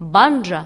بانجا.